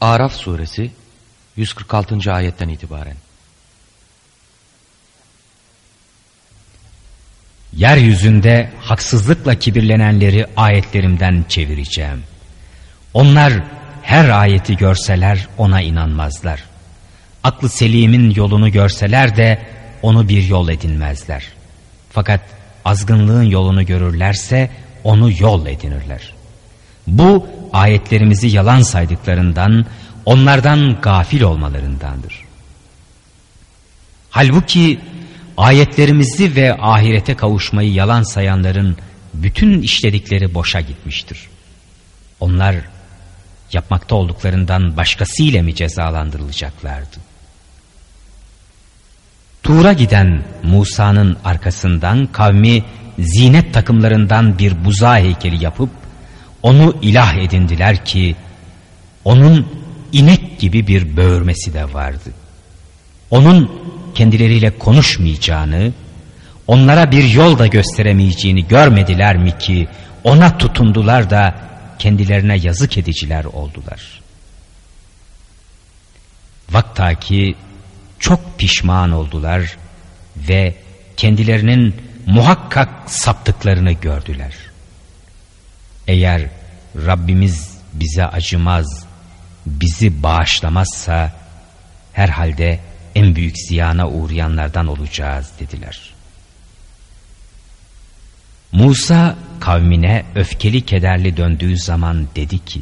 Araf suresi 146. ayetten itibaren. Yeryüzünde haksızlıkla kibirlenenleri ayetlerimden çevireceğim. Onlar her ayeti görseler ona inanmazlar. Aklı selimin yolunu görseler de onu bir yol edinmezler. Fakat azgınlığın yolunu görürlerse onu yol edinirler. Bu ayetlerimizi yalan saydıklarından, onlardan gafil olmalarındandır. Halbuki ayetlerimizi ve ahirete kavuşmayı yalan sayanların bütün işledikleri boşa gitmiştir. Onlar yapmakta olduklarından başkasıyla mı cezalandırılacaklardı? Tur'a giden Musa'nın arkasından kavmi zinet takımlarından bir buza heykeli yapıp onu ilah edindiler ki onun inek gibi bir böğürmesi de vardı. Onun kendileriyle konuşmayacağını, onlara bir yol da gösteremeyeceğini görmediler mi ki ona tutundular da kendilerine yazık ediciler oldular. Vakta ki çok pişman oldular ve kendilerinin muhakkak saptıklarını gördüler. Eğer Rabbimiz bize acımaz, bizi bağışlamazsa herhalde en büyük ziyana uğrayanlardan olacağız dediler. Musa kavmine öfkeli kederli döndüğü zaman dedi ki,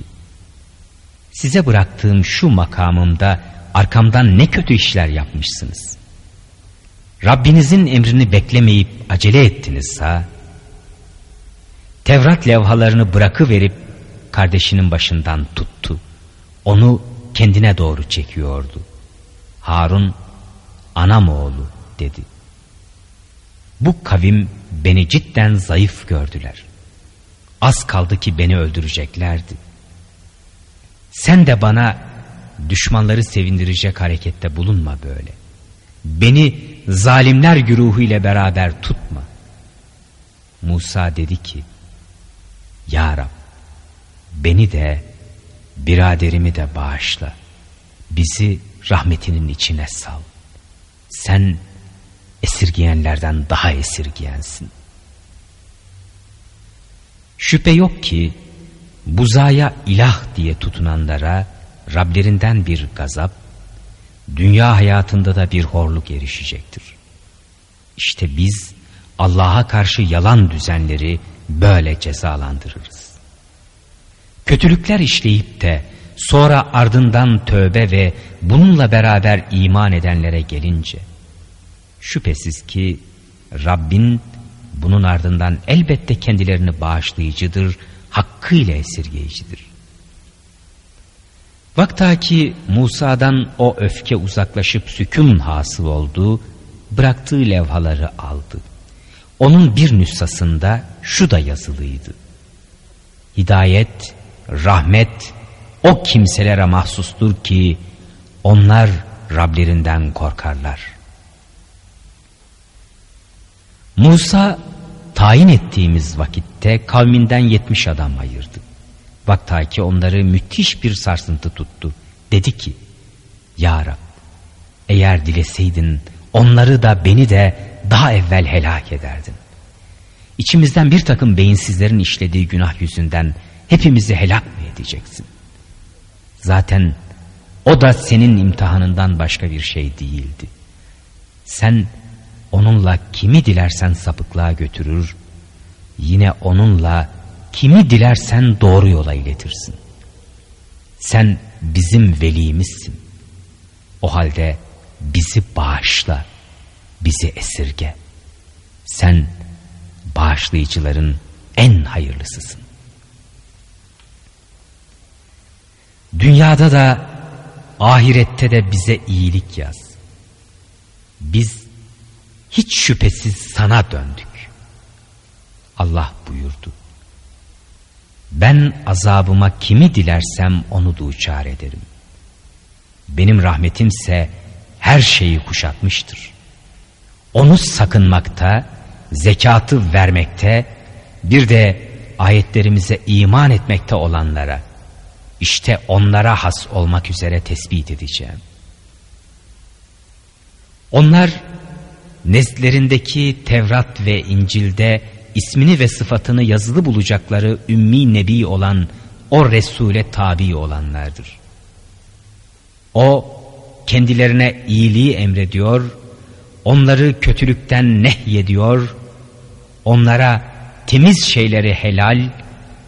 size bıraktığım şu makamımda arkamdan ne kötü işler yapmışsınız. Rabbinizin emrini beklemeyip acele ettiniz ha. Tevrat levhalarını bırakıverip kardeşinin başından tuttu. Onu kendine doğru çekiyordu. Harun anam oğlu dedi. Bu kavim beni cidden zayıf gördüler. Az kaldı ki beni öldüreceklerdi. Sen de bana düşmanları sevindirecek harekette bulunma böyle. Beni zalimler güruhu ile beraber tutma. Musa dedi ki, Ya Rab, beni de, biraderimi de bağışla. Bizi rahmetinin içine sal. Sen esirgiyenlerden daha esirgiyensin. Şüphe yok ki buzaya ilah diye tutunanlara Rablerinden bir gazap, dünya hayatında da bir horluk erişecektir. İşte biz Allah'a karşı yalan düzenleri böyle cezalandırırız. Kötülükler işleyip de sonra ardından tövbe ve bununla beraber iman edenlere gelince şüphesiz ki Rabbin bunun ardından elbette kendilerini bağışlayıcıdır, hakkıyla esirgeyicidir. Vakta Musa'dan o öfke uzaklaşıp sükun hasıl oldu, bıraktığı levhaları aldı. Onun bir nüshasında şu da yazılıydı. Hidayet, rahmet o kimselere mahsustur ki onlar Rablerinden korkarlar. Musa tayin ettiğimiz vakitte kavminden yetmiş adam ayırdı. Vakta ki onları müthiş bir sarsıntı tuttu. Dedi ki, Ya Rab, eğer dileseydin onları da beni de daha evvel helak ederdin. İçimizden bir takım beyinsizlerin işlediği günah yüzünden hepimizi helak mı edeceksin? Zaten o da senin imtihanından başka bir şey değildi. Sen onunla kimi dilersen sapıklığa götürür, yine onunla kimi dilersen doğru yola iletirsin. Sen bizim velimizsin. O halde bizi bağışla, bizi esirge. Sen bağışlayıcıların en hayırlısısın. Dünyada da ahirette de bize iyilik yaz. Biz hiç şüphesiz sana döndük. Allah buyurdu. Ben azabıma kimi dilersem onu duçar ederim. Benim rahmetimse her şeyi kuşatmıştır. Onu sakınmakta, zekatı vermekte, bir de ayetlerimize iman etmekte olanlara işte onlara has olmak üzere tespit edeceğim. Onlar nezlerindeki Tevrat ve İncil'de ismini ve sıfatını yazılı bulacakları ümmi nebi olan o Resul'e tabi olanlardır. O kendilerine iyiliği emrediyor, onları kötülükten nehyediyor, onlara temiz şeyleri helal,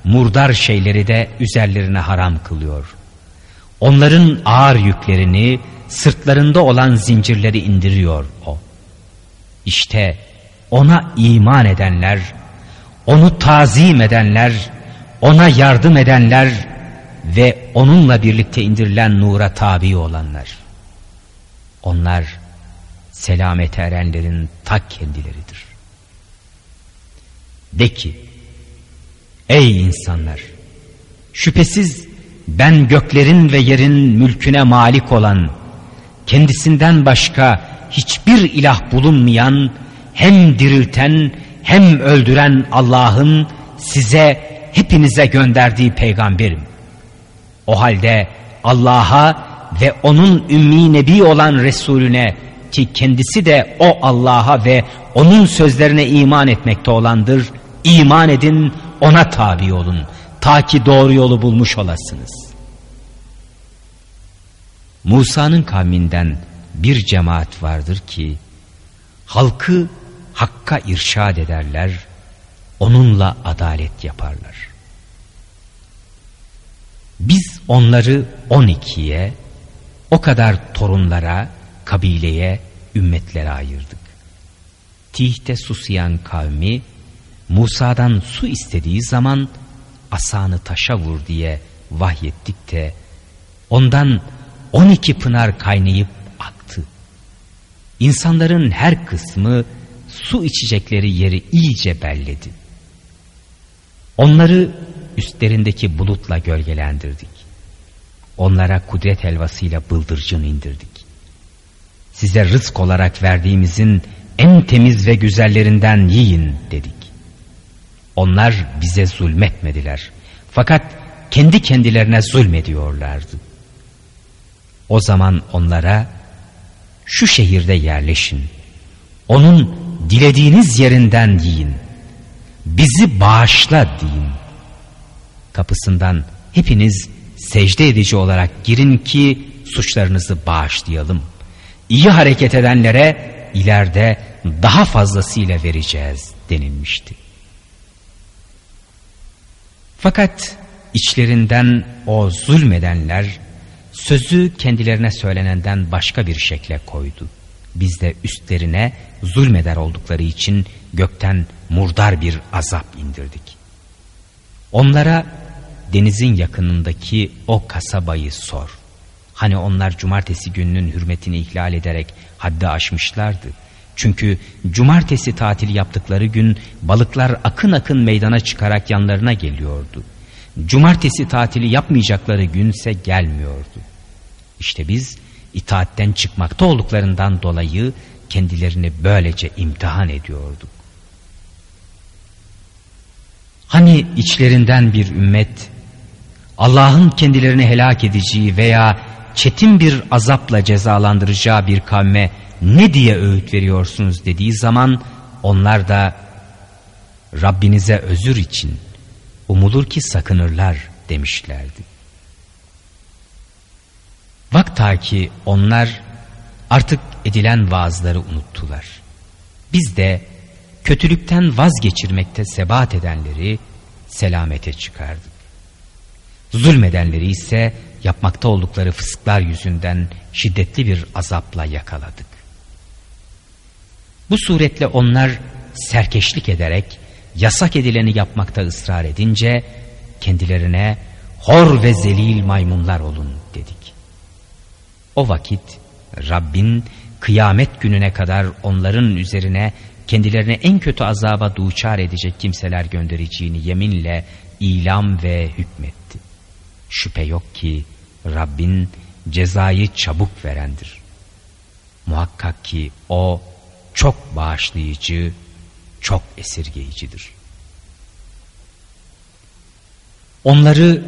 murdar şeyleri de üzerlerine haram kılıyor. Onların ağır yüklerini, sırtlarında olan zincirleri indiriyor o. İşte ona iman edenler, onu tazim edenler, ona yardım edenler ve onunla birlikte indirilen nura tabi olanlar. Onlar selamete erenlerin tak kendileridir. De ki, ey insanlar, şüphesiz ben göklerin ve yerin mülküne malik olan, kendisinden başka hiçbir ilah bulunmayan, hem dirilten hem öldüren Allah'ın size hepinize gönderdiği peygamberim. O halde Allah'a ve onun ümmi nebi olan Resulüne ki kendisi de o Allah'a ve onun sözlerine iman etmekte olandır. İman edin ona tabi olun ta ki doğru yolu bulmuş olasınız. Musa'nın kavminden bir cemaat vardır ki halkı hakka irşad ederler, onunla adalet yaparlar. Biz onları on ikiye, o kadar torunlara, kabileye, ümmetlere ayırdık. Tihte susayan kavmi Musa'dan su istediği zaman asanı taşa vur diye vahyettik de ondan on iki pınar kaynayıp aktı. İnsanların her kısmı su içecekleri yeri iyice belledi. Onları üstlerindeki bulutla gölgelendirdik. Onlara kudret helvasıyla bıldırcın indirdik. Size rızk olarak verdiğimizin en temiz ve güzellerinden yiyin dedik. Onlar bize zulmetmediler. Fakat kendi kendilerine zulmediyorlardı. O zaman onlara şu şehirde yerleşin. Onun dilediğiniz yerinden yiyin. Bizi bağışla deyin. Kapısından hepiniz secde edici olarak girin ki suçlarınızı bağışlayalım. İyi hareket edenlere ileride daha fazlasıyla vereceğiz denilmişti. Fakat içlerinden o zulmedenler sözü kendilerine söylenenden başka bir şekle koydu. Biz de üstlerine zulmeder oldukları için gökten murdar bir azap indirdik. Onlara denizin yakınındaki o kasabayı sor. Hani onlar cumartesi gününün hürmetini ihlal ederek haddi aşmışlardı. Çünkü cumartesi tatil yaptıkları gün balıklar akın akın meydana çıkarak yanlarına geliyordu. Cumartesi tatili yapmayacakları günse gelmiyordu. İşte biz itaatten çıkmakta olduklarından dolayı kendilerini böylece imtihan ediyorduk. Hani içlerinden bir ümmet Allah'ın kendilerini helak edeceği veya çetin bir azapla cezalandıracağı bir kavme ne diye öğüt veriyorsunuz dediği zaman onlar da Rabbinize özür için umulur ki sakınırlar demişlerdi. Vakta ki onlar artık edilen vaazları unuttular. Biz de kötülükten vazgeçirmekte sebat edenleri selamete çıkardık. Zulmedenleri ise yapmakta oldukları fısklar yüzünden şiddetli bir azapla yakaladık. Bu suretle onlar serkeşlik ederek yasak edileni yapmakta ısrar edince kendilerine hor ve zelil maymunlar olun dedik. O vakit Rabbin kıyamet gününe kadar onların üzerine kendilerine en kötü azaba duçar edecek kimseler göndereceğini yeminle ilam ve hükmetti. Şüphe yok ki Rabbin cezayı çabuk verendir. Muhakkak ki o çok bağışlayıcı, çok esirgeyicidir. Onları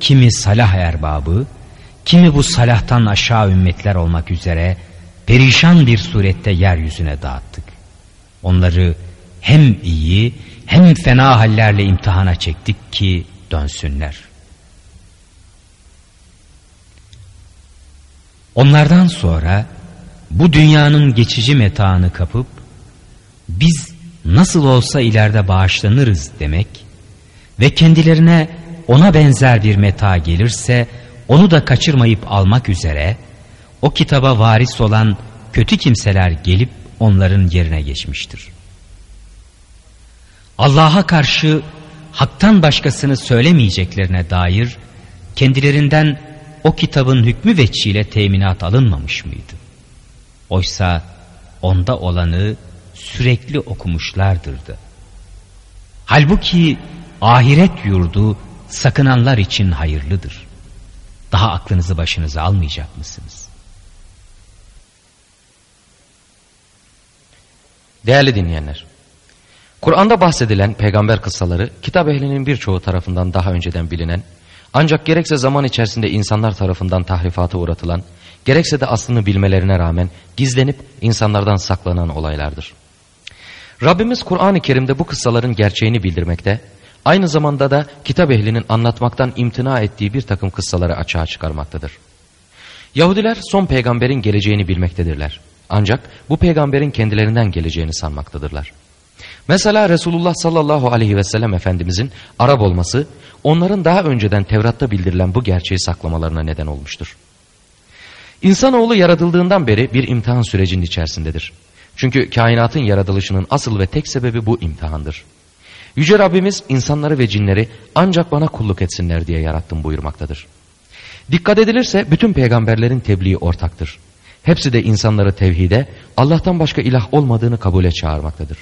kimi salah erbabı, kimi bu salahtan aşağı ümmetler olmak üzere perişan bir surette yeryüzüne dağıttık. Onları hem iyi hem fena hallerle imtihana çektik ki dönsünler. Onlardan sonra bu dünyanın geçici metaını kapıp biz nasıl olsa ileride bağışlanırız demek ve kendilerine ona benzer bir meta gelirse onu da kaçırmayıp almak üzere o kitaba varis olan kötü kimseler gelip onların yerine geçmiştir. Allah'a karşı haktan başkasını söylemeyeceklerine dair kendilerinden o kitabın hükmü veçiyle teminat alınmamış mıydı? Oysa onda olanı sürekli okumuşlardırdı. Halbuki ahiret yurdu sakınanlar için hayırlıdır. Daha aklınızı başınıza almayacak mısınız? Değerli dinleyenler, Kur'an'da bahsedilen peygamber kıssaları kitap ehlinin birçoğu tarafından daha önceden bilinen ancak gerekse zaman içerisinde insanlar tarafından tahrifata uğratılan gerekse de aslını bilmelerine rağmen gizlenip insanlardan saklanan olaylardır. Rabbimiz Kur'an-ı Kerim'de bu kıssaların gerçeğini bildirmekte, aynı zamanda da kitap ehlinin anlatmaktan imtina ettiği bir takım kıssaları açığa çıkarmaktadır. Yahudiler son peygamberin geleceğini bilmektedirler. Ancak bu peygamberin kendilerinden geleceğini sanmaktadırlar. Mesela Resulullah sallallahu aleyhi ve sellem Efendimizin Arap olması onların daha önceden Tevrat'ta bildirilen bu gerçeği saklamalarına neden olmuştur. İnsanoğlu yaratıldığından beri bir imtihan sürecinin içerisindedir. Çünkü kainatın yaratılışının asıl ve tek sebebi bu imtihandır. Yüce Rabbimiz insanları ve cinleri ancak bana kulluk etsinler diye yarattım buyurmaktadır. Dikkat edilirse bütün peygamberlerin tebliği ortaktır. Hepsi de insanları tevhide, Allah'tan başka ilah olmadığını kabule çağırmaktadır.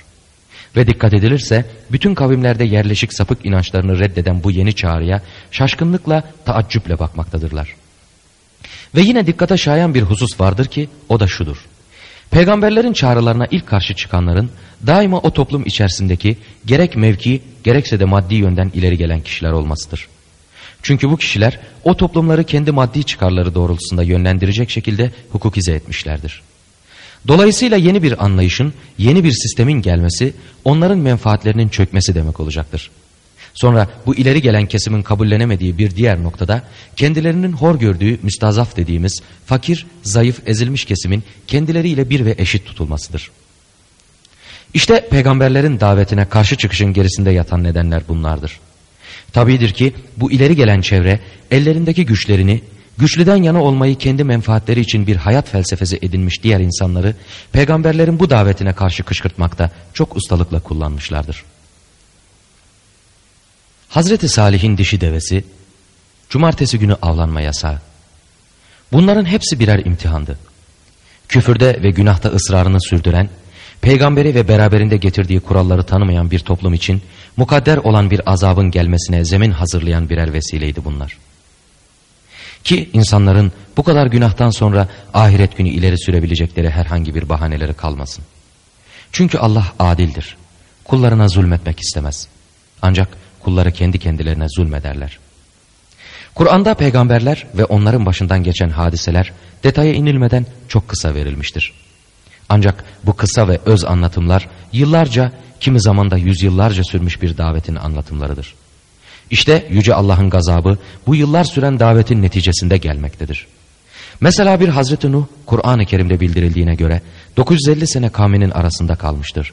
Ve dikkat edilirse bütün kavimlerde yerleşik sapık inançlarını reddeden bu yeni çağrıya şaşkınlıkla, taaccüple bakmaktadırlar. Ve yine dikkate şayan bir husus vardır ki o da şudur. Peygamberlerin çağrılarına ilk karşı çıkanların daima o toplum içerisindeki gerek mevki gerekse de maddi yönden ileri gelen kişiler olmasıdır. Çünkü bu kişiler o toplumları kendi maddi çıkarları doğrultusunda yönlendirecek şekilde hukukize etmişlerdir. Dolayısıyla yeni bir anlayışın, yeni bir sistemin gelmesi onların menfaatlerinin çökmesi demek olacaktır. Sonra bu ileri gelen kesimin kabullenemediği bir diğer noktada kendilerinin hor gördüğü müstazaf dediğimiz fakir, zayıf, ezilmiş kesimin kendileriyle bir ve eşit tutulmasıdır. İşte peygamberlerin davetine karşı çıkışın gerisinde yatan nedenler bunlardır. Tabidir ki bu ileri gelen çevre ellerindeki güçlerini, güçlüden yana olmayı kendi menfaatleri için bir hayat felsefesi edinmiş diğer insanları peygamberlerin bu davetine karşı kışkırtmakta çok ustalıkla kullanmışlardır. Hazreti Salih'in dişi devesi, cumartesi günü avlanma yasağı. Bunların hepsi birer imtihandı. Küfürde ve günahta ısrarını sürdüren, peygamberi ve beraberinde getirdiği kuralları tanımayan bir toplum için mukadder olan bir azabın gelmesine zemin hazırlayan birer vesileydi bunlar. Ki insanların bu kadar günahtan sonra ahiret günü ileri sürebilecekleri herhangi bir bahaneleri kalmasın. Çünkü Allah adildir. Kullarına zulmetmek istemez. Ancak kulları kendi kendilerine zulmederler. Kur'an'da peygamberler ve onların başından geçen hadiseler detaya inilmeden çok kısa verilmiştir. Ancak bu kısa ve öz anlatımlar yıllarca kimi zamanda yüzyıllarca sürmüş bir davetin anlatımlarıdır. İşte Yüce Allah'ın gazabı bu yıllar süren davetin neticesinde gelmektedir. Mesela bir Hazreti Nuh Kur'an-ı Kerim'de bildirildiğine göre 950 sene kavminin arasında kalmıştır.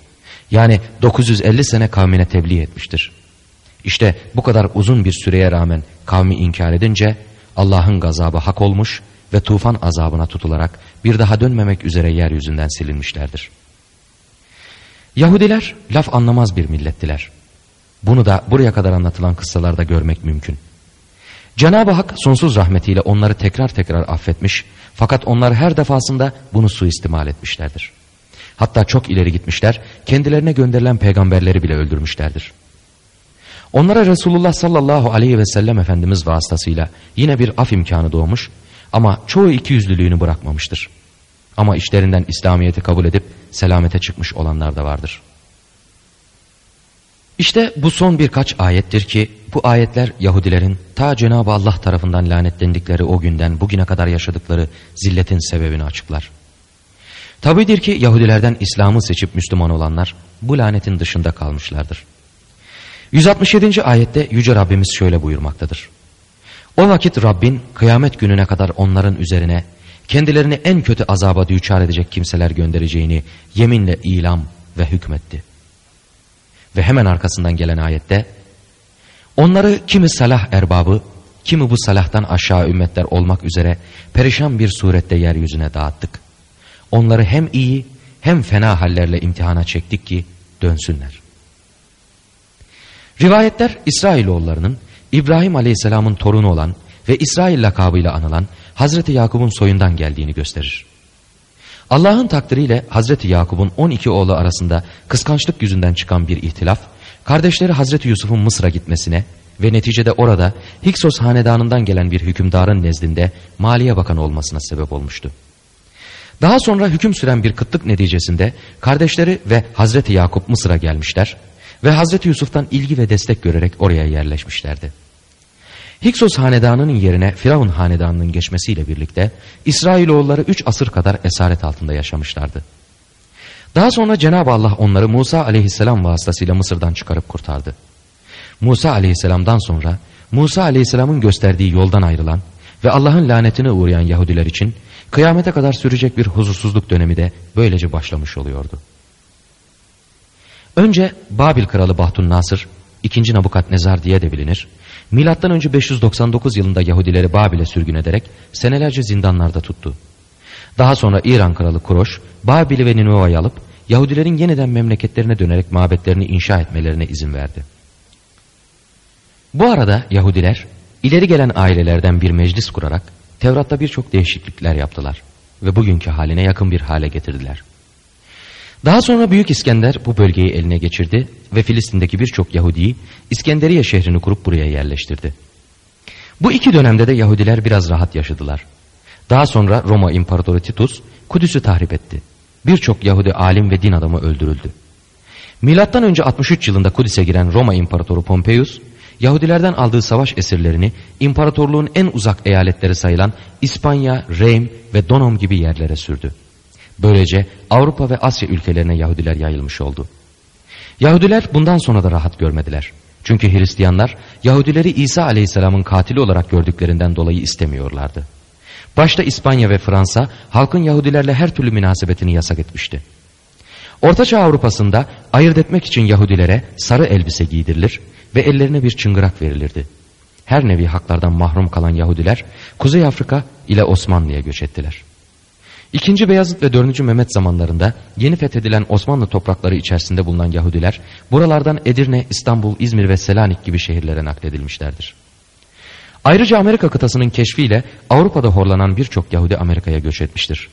Yani 950 sene kavmine tebliğ etmiştir. İşte bu kadar uzun bir süreye rağmen kavmi inkar edince Allah'ın gazabı hak olmuş ve tufan azabına tutularak bir daha dönmemek üzere yeryüzünden silinmişlerdir. Yahudiler laf anlamaz bir millettiler. Bunu da buraya kadar anlatılan kıssalarda görmek mümkün. Cenab-ı Hak sonsuz rahmetiyle onları tekrar tekrar affetmiş fakat onlar her defasında bunu suistimal etmişlerdir. Hatta çok ileri gitmişler, kendilerine gönderilen peygamberleri bile öldürmüşlerdir. Onlara Resulullah sallallahu aleyhi ve sellem Efendimiz vasıtasıyla yine bir af imkanı doğmuş ama çoğu ikiyüzlülüğünü bırakmamıştır. Ama işlerinden İslamiyet'i kabul edip selamete çıkmış olanlar da vardır. İşte bu son birkaç ayettir ki bu ayetler Yahudilerin ta Cenab-ı Allah tarafından lanetlendikleri o günden bugüne kadar yaşadıkları zilletin sebebini açıklar. Tabidir ki Yahudilerden İslam'ı seçip Müslüman olanlar bu lanetin dışında kalmışlardır. 167. ayette Yüce Rabbimiz şöyle buyurmaktadır. O vakit Rabbin kıyamet gününe kadar onların üzerine kendilerini en kötü azaba düçar edecek kimseler göndereceğini yeminle ilam ve hükmetti. Ve hemen arkasından gelen ayette onları kimi salah erbabı kimi bu salahtan aşağı ümmetler olmak üzere perişan bir surette yeryüzüne dağıttık. Onları hem iyi hem fena hallerle imtihana çektik ki dönsünler. Rivayetler İsrailoğullarının İbrahim Aleyhisselam'ın torunu olan ve İsrail lakabıyla anılan Hazreti Yakup'un soyundan geldiğini gösterir. Allah'ın takdiriyle Hazreti Yakup'un 12 oğlu arasında kıskançlık yüzünden çıkan bir ihtilaf, kardeşleri Hazreti Yusuf'un Mısır'a gitmesine ve neticede orada Hiksos hanedanından gelen bir hükümdarın nezdinde Maliye Bakanı olmasına sebep olmuştu. Daha sonra hüküm süren bir kıtlık neticesinde kardeşleri ve Hazreti Yakup Mısır'a gelmişler ve Hazreti Yusuf'tan ilgi ve destek görerek oraya yerleşmişlerdi. Hiksos hanedanının yerine Firavun hanedanının geçmesiyle birlikte İsrailoğulları üç asır kadar esaret altında yaşamışlardı. Daha sonra Cenab-ı Allah onları Musa aleyhisselam vasıtasıyla Mısır'dan çıkarıp kurtardı. Musa aleyhisselamdan sonra Musa aleyhisselamın gösterdiği yoldan ayrılan ve Allah'ın lanetine uğrayan Yahudiler için kıyamete kadar sürecek bir huzursuzluk dönemi de böylece başlamış oluyordu. Önce Babil kralı Bahtun Nasır, ikinci Nabukadnezar diye de bilinir. Milattan önce 599 yılında Yahudileri Babil'e sürgün ederek senelerce zindanlarda tuttu. Daha sonra İran kralı Kuroş, Babil'i ve Ninova'yı alıp Yahudilerin yeniden memleketlerine dönerek mabetlerini inşa etmelerine izin verdi. Bu arada Yahudiler ileri gelen ailelerden bir meclis kurarak Tevrat'ta birçok değişiklikler yaptılar ve bugünkü haline yakın bir hale getirdiler. Daha sonra Büyük İskender bu bölgeyi eline geçirdi ve Filistin'deki birçok Yahudiyi İskenderiye şehrini kurup buraya yerleştirdi. Bu iki dönemde de Yahudiler biraz rahat yaşadılar. Daha sonra Roma İmparatoru Titus Kudüs'ü tahrip etti. Birçok Yahudi alim ve din adamı öldürüldü. Milattan önce 63 yılında Kudüs'e giren Roma İmparatoru Pompeius, Yahudilerden aldığı savaş esirlerini imparatorluğun en uzak eyaletleri sayılan İspanya, Reim ve Donom gibi yerlere sürdü. Böylece Avrupa ve Asya ülkelerine Yahudiler yayılmış oldu. Yahudiler bundan sonra da rahat görmediler. Çünkü Hristiyanlar Yahudileri İsa aleyhisselamın katili olarak gördüklerinden dolayı istemiyorlardı. Başta İspanya ve Fransa halkın Yahudilerle her türlü münasebetini yasak etmişti. Ortaçağ Avrupa'sında ayırt etmek için Yahudilere sarı elbise giydirilir ve ellerine bir çıngırak verilirdi. Her nevi haklardan mahrum kalan Yahudiler Kuzey Afrika ile Osmanlı'ya göç ettiler. İkinci Beyazıt ve dördüncü Mehmet zamanlarında yeni fethedilen Osmanlı toprakları içerisinde bulunan Yahudiler buralardan Edirne, İstanbul, İzmir ve Selanik gibi şehirlere nakledilmişlerdir. Ayrıca Amerika kıtasının keşfiyle Avrupa'da horlanan birçok Yahudi Amerika'ya göç etmiştir.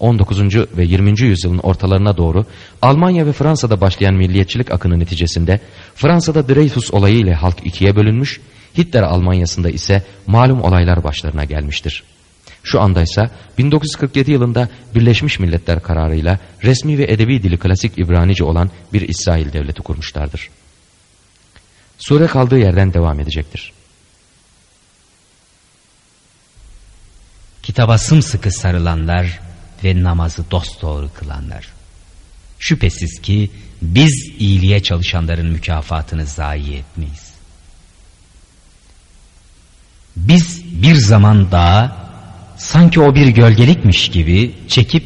19. ve 20. yüzyılın ortalarına doğru Almanya ve Fransa'da başlayan milliyetçilik akını neticesinde Fransa'da Dreyfus olayı ile halk ikiye bölünmüş, Hitler Almanya'sında ise malum olaylar başlarına gelmiştir. Şu anda ise 1947 yılında Birleşmiş Milletler kararıyla resmi ve edebi dili klasik İbranice olan bir İsrail devleti kurmuşlardır. Sure kaldığı yerden devam edecektir. Kitaba sımsıkı sarılanlar ve namazı dosdoğru kılanlar. Şüphesiz ki biz iyiliğe çalışanların mükafatını zayi etmeyiz. Biz bir zaman daha sanki o bir gölgelikmiş gibi çekip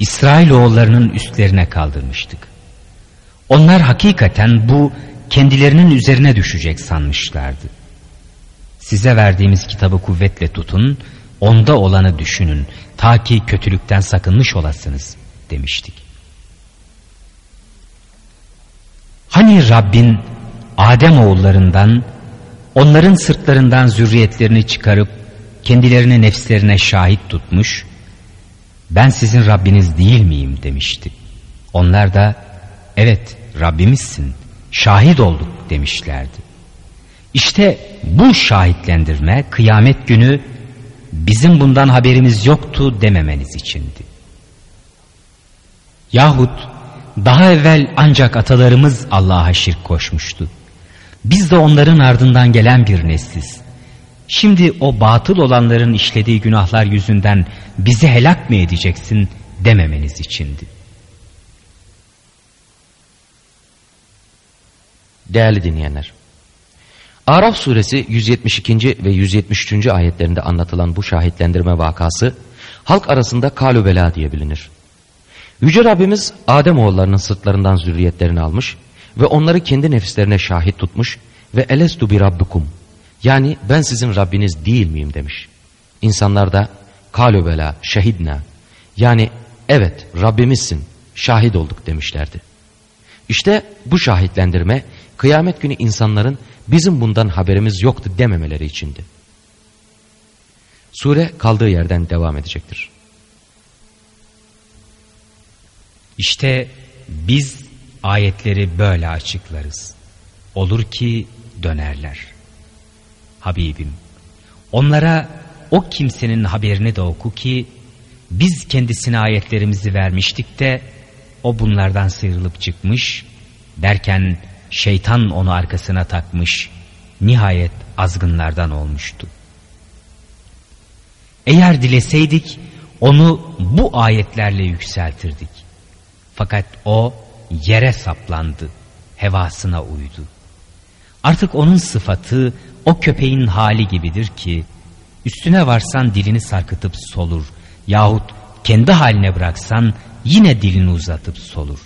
İsrailoğullarının üstlerine kaldırmıştık. Onlar hakikaten bu kendilerinin üzerine düşecek sanmışlardı. Size verdiğimiz kitabı kuvvetle tutun, onda olanı düşünün, ta ki kötülükten sakınmış olasınız demiştik. Hani Rabbin Adem oğullarından onların sırtlarından zürriyetlerini çıkarıp kendilerini nefslerine şahit tutmuş, ben sizin Rabbiniz değil miyim demişti. Onlar da evet Rabbimizsin, şahit olduk demişlerdi. İşte bu şahitlendirme kıyamet günü bizim bundan haberimiz yoktu dememeniz içindi. Yahut daha evvel ancak atalarımız Allah'a şirk koşmuştu. Biz de onların ardından gelen bir nesliz. Şimdi o batıl olanların işlediği günahlar yüzünden bizi helak mı edeceksin dememeniz içindi. Değerli dinleyenler, Araf suresi 172. ve 173. ayetlerinde anlatılan bu şahitlendirme vakası halk arasında kalübela diye bilinir. Yüce Rabbimiz Adem oğullarının sırtlarından zürriyetlerini almış ve onları kendi nefislerine şahit tutmuş ve elestu bi rabbukum yani ben sizin Rabbiniz değil miyim demiş. İnsanlar da kalübela şehidna yani evet Rabbimizsin şahit olduk demişlerdi. İşte bu şahitlendirme kıyamet günü insanların bizim bundan haberimiz yoktu dememeleri içindi. Sure kaldığı yerden devam edecektir. İşte biz ayetleri böyle açıklarız. Olur ki dönerler. Habibim, onlara o kimsenin haberini de oku ki biz kendisine ayetlerimizi vermiştik de o bunlardan sıyrılıp çıkmış derken şeytan onu arkasına takmış nihayet azgınlardan olmuştu. Eğer dileseydik onu bu ayetlerle yükseltirdik. Fakat o yere saplandı, hevasına uydu. Artık onun sıfatı o köpeğin hali gibidir ki üstüne varsan dilini sarkıtıp solur yahut kendi haline bıraksan yine dilini uzatıp solur.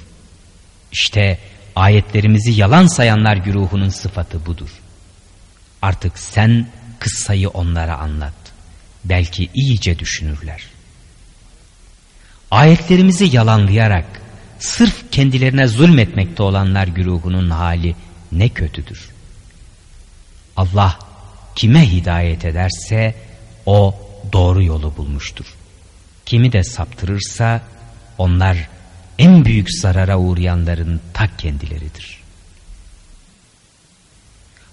İşte ayetlerimizi yalan sayanlar güruhunun sıfatı budur. Artık sen kıssayı onlara anlat. Belki iyice düşünürler. Ayetlerimizi yalanlayarak sırf kendilerine zulmetmekte olanlar güruhunun hali ne kötüdür. Allah kime hidayet ederse o doğru yolu bulmuştur. Kimi de saptırırsa onlar en büyük zarara uğrayanların ta kendileridir.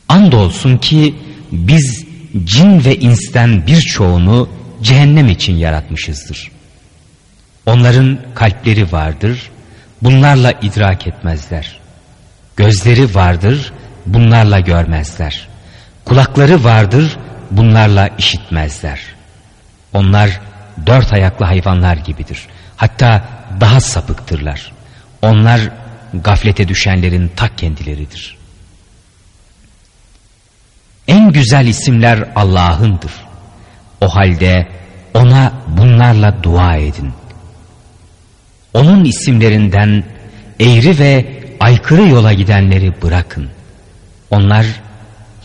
Andolsun ki biz cin ve insten birçoğunu cehennem için yaratmışızdır. Onların kalpleri vardır, bunlarla idrak etmezler. Gözleri vardır, bunlarla görmezler. Kulakları vardır, bunlarla işitmezler. Onlar dört ayaklı hayvanlar gibidir. Hatta daha sapıktırlar. Onlar gaflete düşenlerin tak kendileridir. En güzel isimler Allah'ındır. O halde ona bunlarla dua edin. Onun isimlerinden eğri ve aykırı yola gidenleri bırakın. Onlar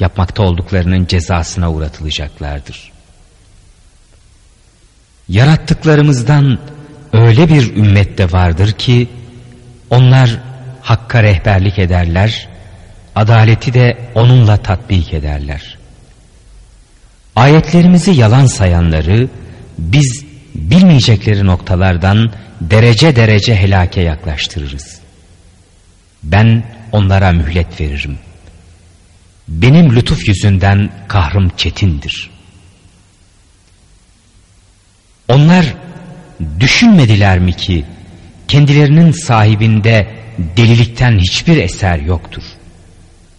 yapmakta olduklarının cezasına uğratılacaklardır. Yarattıklarımızdan öyle bir ümmette vardır ki onlar hakka rehberlik ederler, adaleti de onunla tatbik ederler. Ayetlerimizi yalan sayanları biz bilmeyecekleri noktalardan derece derece helake yaklaştırırız. Ben onlara mühlet veririm. Benim lütuf yüzünden kahrım çetindir. Onlar düşünmediler mi ki kendilerinin sahibinde delilikten hiçbir eser yoktur.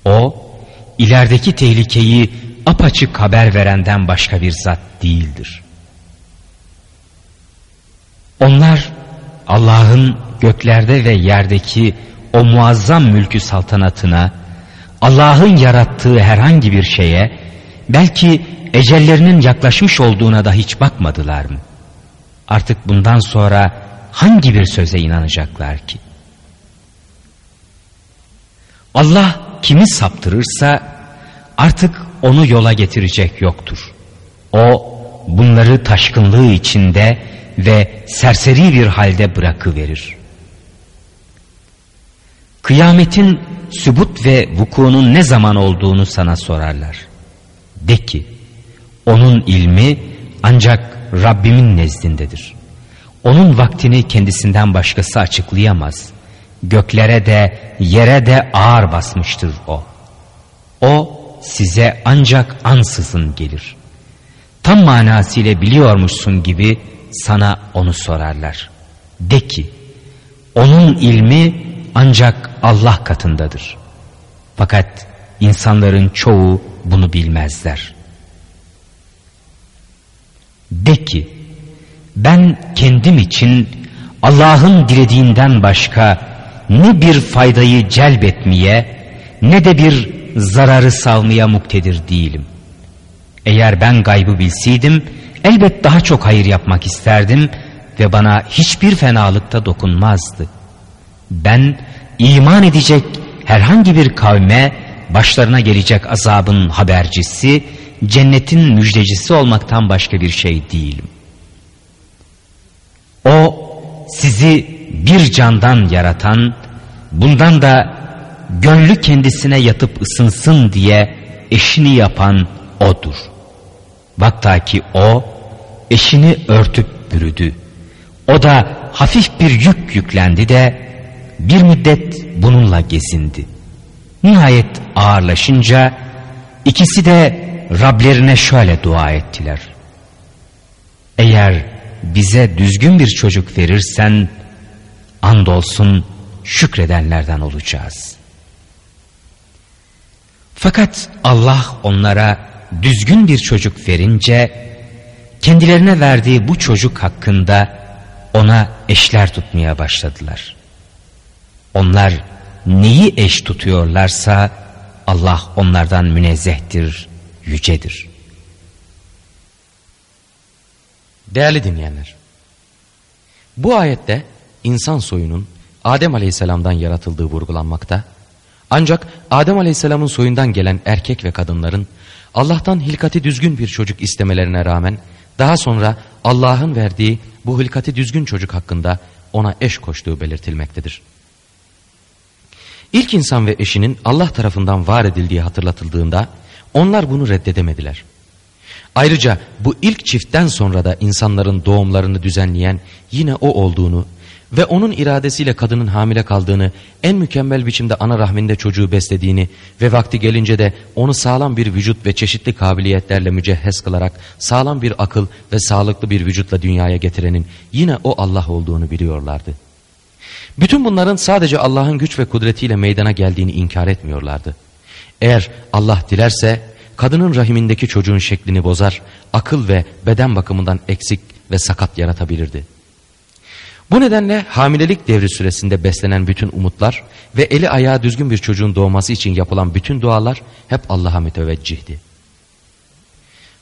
O ilerideki tehlikeyi apaçık haber verenden başka bir zat değildir. Onlar Allah'ın göklerde ve yerdeki o muazzam mülkü saltanatına, Allah'ın yarattığı herhangi bir şeye, belki ecellerinin yaklaşmış olduğuna da hiç bakmadılar mı? Artık bundan sonra hangi bir söze inanacaklar ki? Allah kimi saptırırsa artık onu yola getirecek yoktur. O bunları taşkınlığı içinde ve serseri bir halde bırakıverir. Kıyametin sübut ve vukuunun ne zaman olduğunu sana sorarlar. De ki, onun ilmi ancak Rabbimin nezdindedir. Onun vaktini kendisinden başkası açıklayamaz. Göklere de yere de ağır basmıştır o. O size ancak ansızın gelir. Tam manasıyla biliyormuşsun gibi sana onu sorarlar. De ki, Onun ilmi ancak Allah katındadır. Fakat insanların çoğu bunu bilmezler. De ki, ben kendim için Allah'ın dilediğinden başka ne bir faydayı celbetmeye ne de bir zararı salmaya muktedir değilim. Eğer ben gaybı bilseydim elbet daha çok hayır yapmak isterdim ve bana hiçbir fenalıkta dokunmazdı. Ben iman edecek herhangi bir kavme başlarına gelecek azabın habercisi, cennetin müjdecisi olmaktan başka bir şey değilim. O sizi bir candan yaratan, bundan da gönlü kendisine yatıp ısınsın diye eşini yapan O'dur. Vakta ki O, eşini örtüp bürüdü. O da hafif bir yük yüklendi de bir müddet bununla gezindi. Nihayet ağırlaşınca ikisi de Rablerine şöyle dua ettiler. Eğer bize düzgün bir çocuk verirsen andolsun şükredenlerden olacağız. Fakat Allah onlara düzgün bir çocuk verince kendilerine verdiği bu çocuk hakkında ona eşler tutmaya başladılar. Onlar neyi eş tutuyorlarsa Allah onlardan münezzehtir, yücedir. Değerli dinleyenler, bu ayette insan soyunun Adem Aleyhisselam'dan yaratıldığı vurgulanmakta. Ancak Adem Aleyhisselam'ın soyundan gelen erkek ve kadınların Allah'tan hilkati düzgün bir çocuk istemelerine rağmen daha sonra Allah'ın verdiği bu hilkati düzgün çocuk hakkında ona eş koştuğu belirtilmektedir. İlk insan ve eşinin Allah tarafından var edildiği hatırlatıldığında onlar bunu reddedemediler. Ayrıca bu ilk çiftten sonra da insanların doğumlarını düzenleyen yine o olduğunu ve onun iradesiyle kadının hamile kaldığını, en mükemmel biçimde ana rahminde çocuğu beslediğini ve vakti gelince de onu sağlam bir vücut ve çeşitli kabiliyetlerle mücehhez kılarak sağlam bir akıl ve sağlıklı bir vücutla dünyaya getirenin yine o Allah olduğunu biliyorlardı. Bütün bunların sadece Allah'ın güç ve kudretiyle meydana geldiğini inkar etmiyorlardı. Eğer Allah dilerse kadının rahimindeki çocuğun şeklini bozar, akıl ve beden bakımından eksik ve sakat yaratabilirdi. Bu nedenle hamilelik devri süresinde beslenen bütün umutlar ve eli ayağı düzgün bir çocuğun doğması için yapılan bütün dualar hep Allah'a müteveccihdi.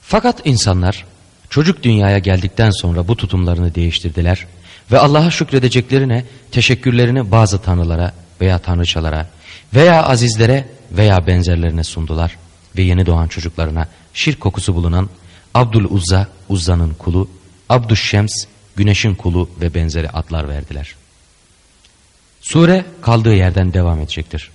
Fakat insanlar çocuk dünyaya geldikten sonra bu tutumlarını değiştirdiler ve Allah'a şükredeceklerine teşekkürlerini bazı tanrılara veya tanrıçalara veya azizlere veya benzerlerine sundular ve yeni doğan çocuklarına şirk kokusu bulunan Abdul Uzza, Uzza'nın kulu, Abdüşşems, güneşin kulu ve benzeri adlar verdiler. Sure kaldığı yerden devam edecektir.